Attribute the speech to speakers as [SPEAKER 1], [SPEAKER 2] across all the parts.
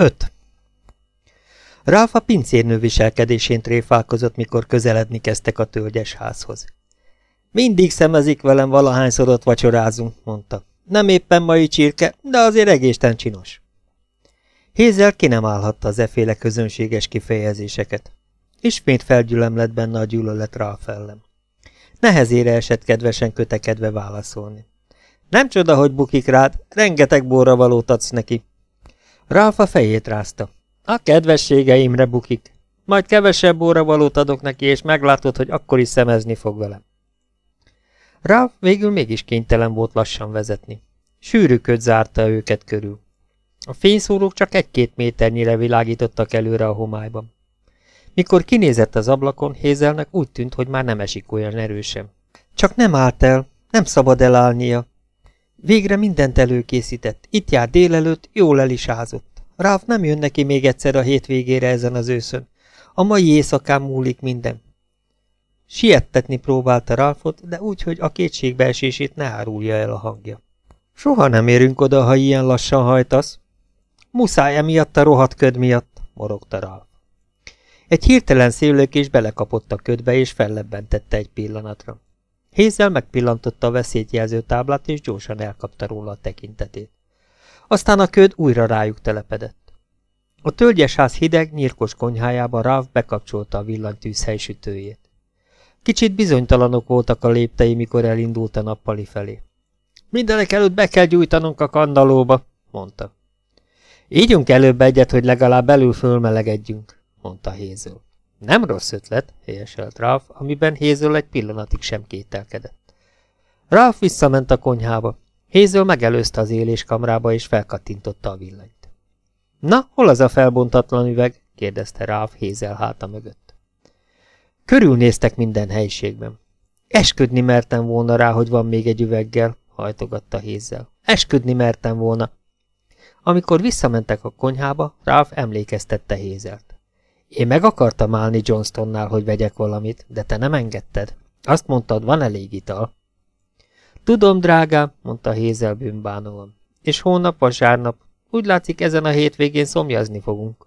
[SPEAKER 1] 5. Ralph a pincérnő viselkedésén tréfálkozott, mikor közeledni kezdtek a tölgyes házhoz. Mindig szemezik velem valahányszor ott vacsorázunk, mondta. Nem éppen mai csirke, de azért egészen csinos. Hézel ki nem állhatta az eféle közönséges kifejezéseket. Ismét felgyülem lett benne a gyűlölet Ralph ellen. Nehezére esett kedvesen kötekedve válaszolni. Nem csoda, hogy bukik rád, rengeteg borra valót adsz neki. Ralph a fejét rázta. A kedvességeimre bukik. Majd kevesebb borra valót adok neki, és meglátod, hogy akkor is szemezni fog velem. Ralph végül mégis kénytelen volt lassan vezetni. Sűrű köd zárta őket körül. A fényszórók csak egy-két méternyire világítottak előre a homályban. Mikor kinézett az ablakon, Hézelnek úgy tűnt, hogy már nem esik olyan erősen. Csak nem állt el, nem szabad elállnia. Végre mindent előkészített, itt jár délelőtt, jól el is ázott. Ráv nem jön neki még egyszer a hétvégére ezen az őszön. A mai éjszakán múlik minden. Siettetni próbálta Ralfot, de úgy, hogy a kétségbeesését ne árulja el a hangja. Soha nem érünk oda, ha ilyen lassan hajtasz. Muszáj emiatt a rohadt köd miatt, morogta Ralf. Egy hirtelen szélőkés belekapott a ködbe, és fellebbentette egy pillanatra. Hézzel megpillantotta a veszélyt jelző táblát, és gyorsan elkapta róla a tekintetét. Aztán a köd újra rájuk telepedett. A tölgyesház hideg, nyírkos konyhájába Ráv bekapcsolta a villanytűz helysütőjét. Kicsit bizonytalanok voltak a léptei, mikor elindult a nappali felé. Mindenek előtt be kell gyújtanunk a kandalóba, mondta. Ígyunk előbb egyet, hogy legalább belül fölmelegedjünk, mondta Hézől. Nem rossz ötlet, helyeselt Ralph, amiben Hézől egy pillanatig sem kételkedett. Ralph visszament a konyhába. Hézől megelőzte az éléskamrába, és felkattintotta a villanyt. Na, hol az a felbontatlan üveg? kérdezte Ralph Hézel háta mögött. Körülnéztek minden helyiségben. Esküdni mertem volna rá, hogy van még egy üveggel, hajtogatta Hézzel. Esküdni mertem volna. Amikor visszamentek a konyhába, Ralph emlékeztette Hézelt. Én meg akartam állni Johnstonnál, hogy vegyek valamit, de te nem engedted. Azt mondtad, van elég ital. Tudom, drágám, mondta Hézel bűnbánóan. És hónap vasárnap. Úgy látszik, ezen a hétvégén szomjazni fogunk.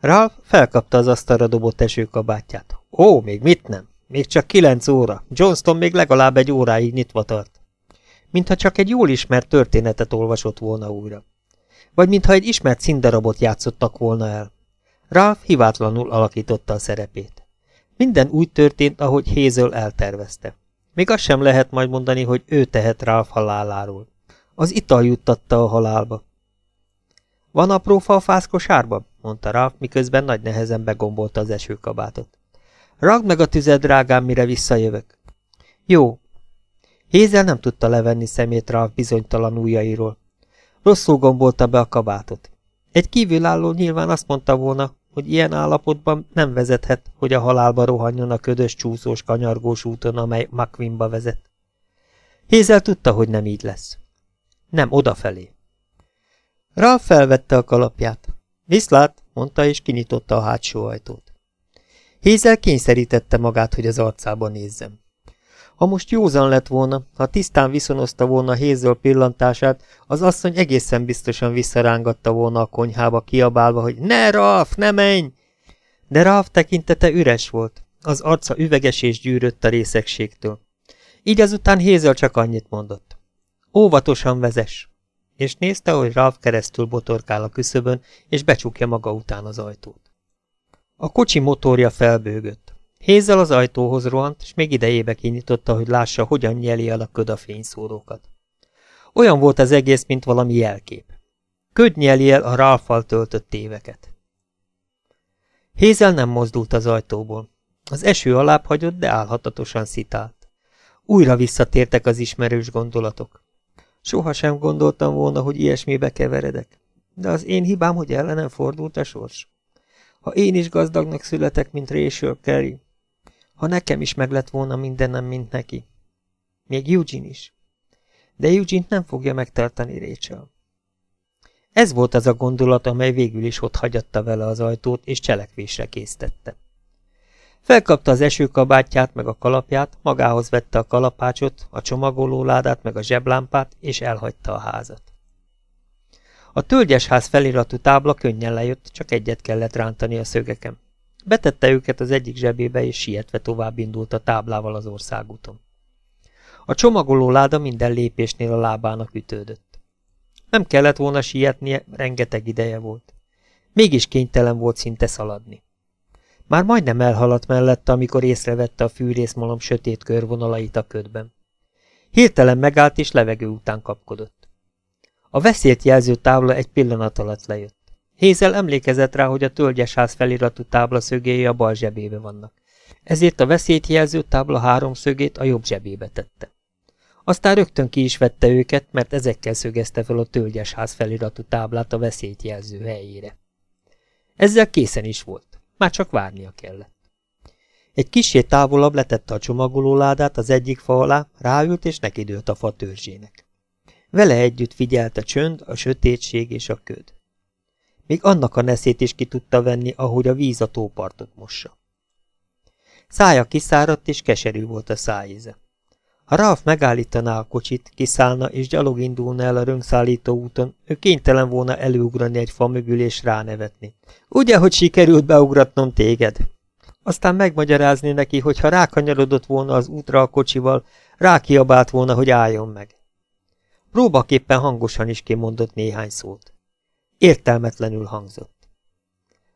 [SPEAKER 1] Ralph felkapta az asztalra dobott esőkabátját. Ó, még mit nem? Még csak kilenc óra. Johnston még legalább egy óráig nyitva tart. Mintha csak egy jól ismert történetet olvasott volna újra. Vagy mintha egy ismert színdarabot játszottak volna el. Ralph hivátlanul alakította a szerepét. Minden úgy történt, ahogy Hazel eltervezte. Még azt sem lehet majd mondani, hogy ő tehet Ralph haláláról. Az ital juttatta a halálba. Van apró fa a mondta Ralph, miközben nagy nehezen begombolta az esőkabátot. Ragd meg a tüzed, drágám, mire visszajövök. Jó. Hézel nem tudta levenni szemét Ralph bizonytalan ujjairól. Rosszul gombolta be a kabátot. Egy kívülálló nyilván azt mondta volna, hogy ilyen állapotban nem vezethet, hogy a halálba rohanjon a ködös, csúszós, kanyargós úton, amely McQueenba vezet. Hézel tudta, hogy nem így lesz. Nem odafelé. Ralph felvette a kalapját. Viszlát, mondta, és kinyitotta a hátsó ajtót. Hézel kényszerítette magát, hogy az arcába nézzem. Ha most józan lett volna, ha tisztán viszonozta volna Hézől pillantását, az asszony egészen biztosan visszarángatta volna a konyhába kiabálva, hogy ne, Ralf, ne menj! De Ralf tekintete üres volt, az arca üveges és gyűrött a részegségtől. Így azután Hézel csak annyit mondott. Óvatosan vezes! És nézte, hogy Ralf keresztül botorkál a küszöbön, és becsukja maga után az ajtót. A kocsi motorja felbőgött. Hézzel az ajtóhoz rohant, és még idejébe kinyitotta, hogy lássa, hogyan nyeli el a köd a fényszórókat. Olyan volt az egész, mint valami jelkép. Köd nyeli el a rálfal töltött éveket. Hézel nem mozdult az ajtóból. Az eső alább hagyott, de állhatatosan szitált. Újra visszatértek az ismerős gondolatok. Soha sem gondoltam volna, hogy ilyesmibe keveredek. De az én hibám, hogy ellenem fordult a sors. Ha én is gazdagnak születek, mint Rachel Carey, ha nekem is meg lett volna mindenem, mint neki. Még Eugene is. De eugene nem fogja megtartani Rachel. Ez volt az a gondolat, amely végül is ott hagyatta vele az ajtót, és cselekvésre késztette. Felkapta az esőkabátját meg a kalapját, magához vette a kalapácsot, a csomagolóládát meg a zseblámpát, és elhagyta a házat. A tölgyesház feliratú tábla könnyen lejött, csak egyet kellett rántani a szögeken. Betette őket az egyik zsebébe, és sietve tovább indult a táblával az országúton. A csomagoló láda minden lépésnél a lábának ütődött. Nem kellett volna sietnie, rengeteg ideje volt. Mégis kénytelen volt szinte szaladni. Már majdnem elhaladt mellette, amikor észrevette a fűrészmalom sötét körvonalait a ködben. Hirtelen megállt és levegő után kapkodott. A veszélyt jelző tábla egy pillanat alatt lejött. Hézel emlékezett rá, hogy a tölgyesház feliratú tábla szögéi a bal zsebébe vannak. Ezért a veszélyt jelző tábla három szögét a jobb zsebébe tette. Aztán rögtön ki is vette őket, mert ezekkel szögezte fel a tölgyesház feliratú táblát a veszélyt jelző helyére. Ezzel készen is volt, már csak várnia kellett. Egy kisé távolabb letette a csomagolóládát az egyik fa alá, ráült és nekidőlt a fa törzsének. Vele együtt figyelt a csönd, a sötétség és a köd. Még annak a neszét is ki tudta venni, ahogy a víz a tópartot mossa. Szája kiszáradt, és keserű volt a szájéze. Ha Ralph megállítaná a kocsit, kiszállna és gyalog indulna el a röngszállító úton, ő kénytelen volna előugrani egy fa mögül és ránevetni. Ugye, hogy sikerült beugratnom téged? Aztán megmagyarázni neki, hogy ha rákanyarodott volna az útra a kocsival, rákiabált volna, hogy álljon meg. Próbaképpen hangosan is kimondott néhány szót. Értelmetlenül hangzott.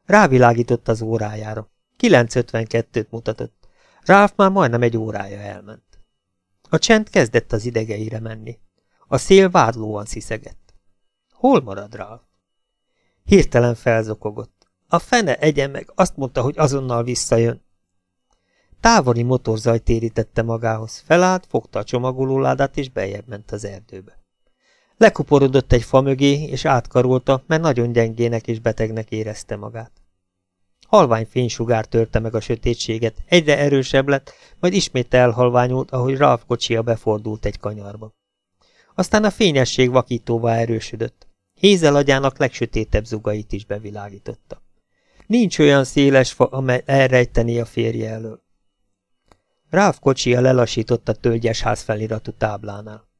[SPEAKER 1] Rávilágított az órájára. 9.52-t mutatott. Ralph már majdnem egy órája elment. A csend kezdett az idegeire menni. A szél vádlóan sziszegett. Hol marad Ralph? Hirtelen felzokogott. A fene egyen meg, azt mondta, hogy azonnal visszajön. Távoli motorzaj térítette magához, felállt, fogta a csomagolóládát és bejebb ment az erdőbe. Lekuporodott egy fa mögé, és átkarolta, mert nagyon gyengének és betegnek érezte magát. Halvány fénysugár törte meg a sötétséget, egyre erősebb lett, majd ismét elhalványult, ahogy Ralph kocsia befordult egy kanyarba. Aztán a fényesség vakítóvá erősödött. Hézel agyának legsötétebb zugait is bevilágította. Nincs olyan széles fa, amely elrejteni a férje elől. Ralph kocsia lelassított a tölgyes ház feliratú táblánál.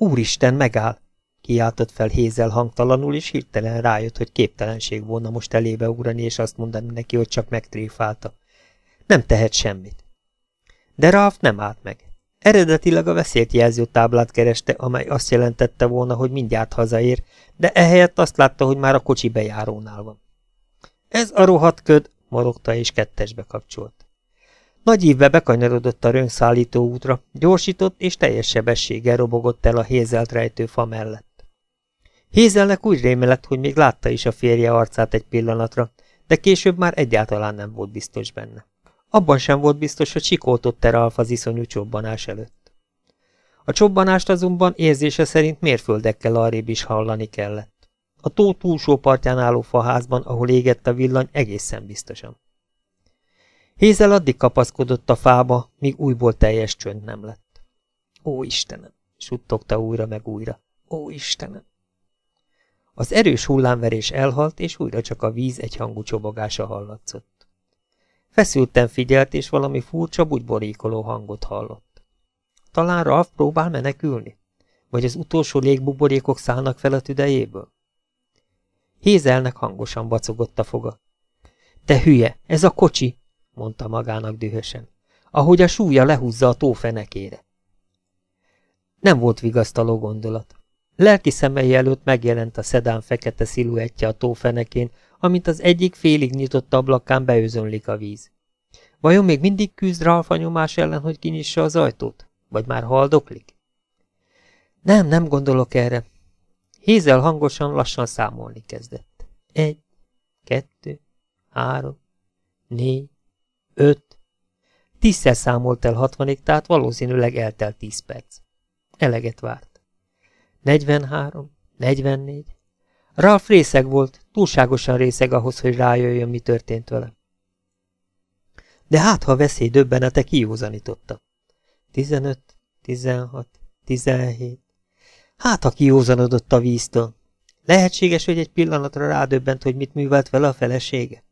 [SPEAKER 1] Úristen, megáll! Kiáltott fel Hézel hangtalanul, és hirtelen rájött, hogy képtelenség volna most elébe ugrani, és azt mondani neki, hogy csak megtréfálta. Nem tehet semmit. De Ralph nem állt meg. Eredetileg a veszélyt jelző táblát kereste, amely azt jelentette volna, hogy mindjárt hazaér, de ehelyett azt látta, hogy már a kocsi bejárónál van. Ez a rohadt köd, morogta és kettesbe kapcsolt. Nagy ívbe bekanyarodott a röngszállító útra, gyorsított és teljes sebességgel robogott el a hézelt rejtő fa mellett. Hézelnek úgy rémlett, hogy még látta is a férje arcát egy pillanatra, de később már egyáltalán nem volt biztos benne. Abban sem volt biztos, hogy sikoltott-e Ralf az iszonyú csobbanás előtt. A csobbanást azonban érzése szerint mérföldekkel arrébb is hallani kellett. A tó túlsó partján álló faházban, ahol égett a villany, egészen biztosan. Hézel addig kapaszkodott a fába, míg újból teljes csönd nem lett. Ó, Istenem! suttogta újra meg újra. Ó, Istenem! Az erős hullámverés elhalt, és újra csak a víz egyhangú csobogása hallatszott. Feszülten figyelt, és valami furcsa, bugyborékoló hangot hallott. Talán Ralph próbál menekülni? Vagy az utolsó légbuborékok szállnak fel a tüdejéből? Hézelnek hangosan bacogott a foga. Te hülye, ez a kocsi, mondta magának dühösen, ahogy a súlya lehúzza a tó fenekére. Nem volt vigasztaló gondolat. Lelki szemei előtt megjelent a szedán fekete sziluettje a tó fenekén, amint az egyik félig nyitott ablakán beőzönlik a víz. Vajon még mindig küzd Ralf a nyomás ellen, hogy kinyissa az ajtót? Vagy már haldoklik? Nem, nem gondolok erre. Hézel hangosan lassan számolni kezdett. Egy, kettő, három, négy, öt. Tízszer számolt el hatvanig, tehát valószínűleg eltelt tíz perc. Eleget várt. Negyvenhárom, negyvennégy. Ralph részeg volt, túlságosan részeg ahhoz, hogy rájöjjön, mi történt vele. De hát, ha veszély döbbenete kiózanította. Tizenöt, tizenhat, tizenhét. Hát, ha kiózanodott a víztől. Lehetséges, hogy egy pillanatra rádöbbent, hogy mit művelt vele a felesége?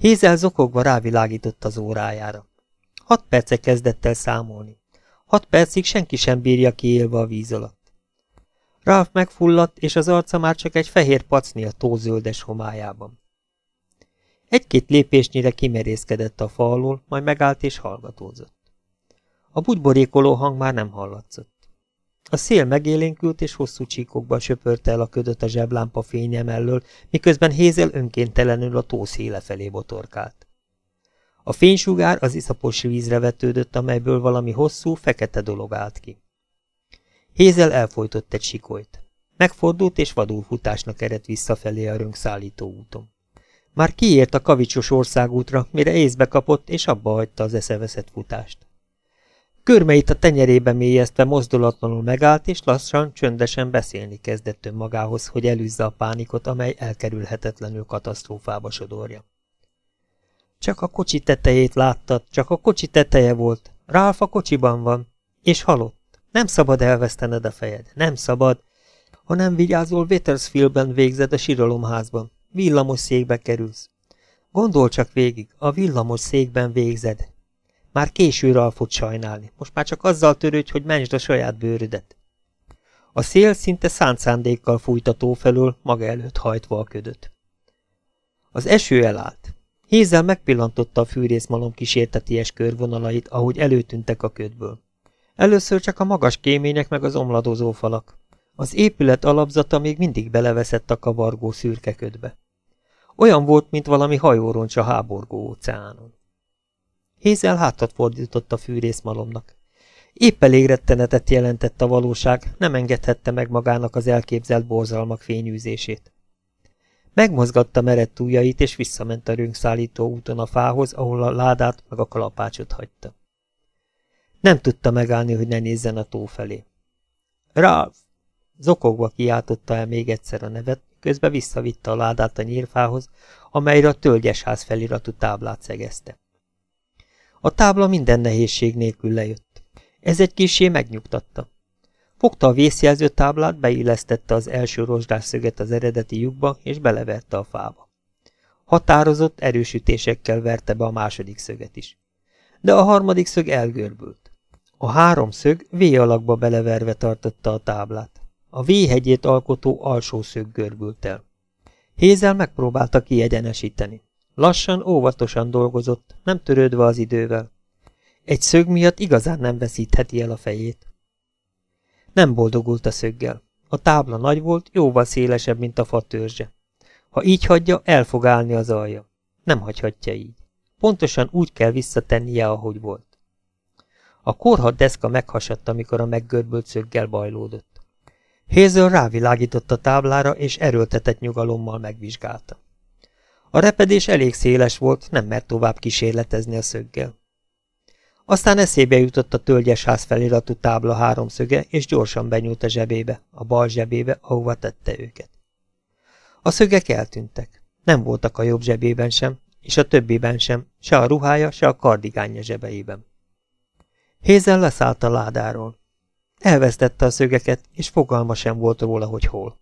[SPEAKER 1] Hézel zokogva rávilágított az órájára. Hat perce kezdett el számolni. Hat percig senki sem bírja ki élve a víz alatt. Ralph megfulladt, és az arca már csak egy fehér pacni a tózöldes homályában. Egy-két lépésnyire kimerészkedett a fa alól, majd megállt és hallgatózott. A bugyborékoló hang már nem hallatszott. A szél megélénkült, és hosszú csíkokban söpörte el a ködöt a zseblámpa fénye mellől, miközben Hézel önkéntelenül a tó széle felé botorkált. A fénysugár az iszapos vízre vetődött, amelyből valami hosszú, fekete dolog állt ki. Hézel elfolytott egy sikolyt. Megfordult és vadul futásnak eredt visszafelé a rönkszállító úton. Már kiért a kavicsos országútra, mire észbe kapott, és abba hagyta az eszeveszett futást. Körmeit a tenyerébe mélyeztve mozdulatlanul megállt, és lassan, csöndesen beszélni kezdett önmagához, hogy elűzze a pánikot, amely elkerülhetetlenül katasztrófába sodorja. Csak a kocsi tetejét láttad, csak a kocsi teteje volt. Ralph a kocsiban van, és halott. Nem szabad elvesztened a fejed, nem szabad. Ha nem vigyázol, Wethersfieldben végzed a síralomházban. Villamos székbe kerülsz. Gondol csak végig, a villamos székben végzed. Már késő Ralfot sajnálni, most már csak azzal törődj, hogy mentsd a saját bőrödet. A szél szinte szánt szándékkal fújt a tó felől, maga előtt hajtva a ködöt. Az eső elállt. Hézzel megpillantotta a fűrészmalom kísérteties körvonalait, ahogy előtűntek a ködből. Először csak a magas kémények meg az omladozó falak. Az épület alapzata még mindig beleveszett a kavargó szürke ködbe. Olyan volt, mint valami hajóroncs a háborgó óceánon. Hézel hátat fordított a fűrészmalomnak. Épp elég rettenetet jelentett a valóság, nem engedhette meg magának az elképzelt borzalmak fényűzését. Megmozgatta merett ujjait, és visszament a rönkszállító úton a fához, ahol a ládát meg a kalapácsot hagyta. Nem tudta megállni, hogy ne nézzen a tó felé. Ralph! Zokogva kiáltotta el még egyszer a nevet, közben visszavitte a ládát a nyírfához, amelyre a tölgyesház feliratú táblát szegezte. A tábla minden nehézség nélkül lejött. Ez egy kisé megnyugtatta. Fogta a vészjelző táblát, beillesztette az első rozsdás szöget az eredeti lyukba, és beleverte a fába. Határozott erősítésekkel verte be a második szöget is. De a harmadik szög elgörbült. A három szög V alakba beleverve tartotta a táblát. A V hegyét alkotó alsó szög görbült el. Hézel megpróbálta kiegyenesíteni. Lassan, óvatosan dolgozott, nem törődve az idővel. Egy szög miatt igazán nem veszítheti el a fejét. Nem boldogult a szöggel. A tábla nagy volt, jóval szélesebb, mint a fa törzse. Ha így hagyja, el fog állni az alja. Nem hagyhatja így. Pontosan úgy kell visszatennie, ahogy volt. A korhat deszka meghasadt, amikor a meggörbült szöggel bajlódott. Hazel rávilágított a táblára, és erőltetett nyugalommal megvizsgálta. A repedés elég széles volt, nem mert tovább kísérletezni a szöggel. Aztán eszébe jutott a tölgyes ház feliratú tábla háromszöge, és gyorsan benyúlt a zsebébe, a bal zsebébe, ahova tette őket. A szögek eltűntek. Nem voltak a jobb zsebében sem, és a többiben sem, se a ruhája, se a kardigánja zsebeiben. Hézen leszállt a ládáról. Elvesztette a szögeket, és fogalma sem volt róla, hogy hol.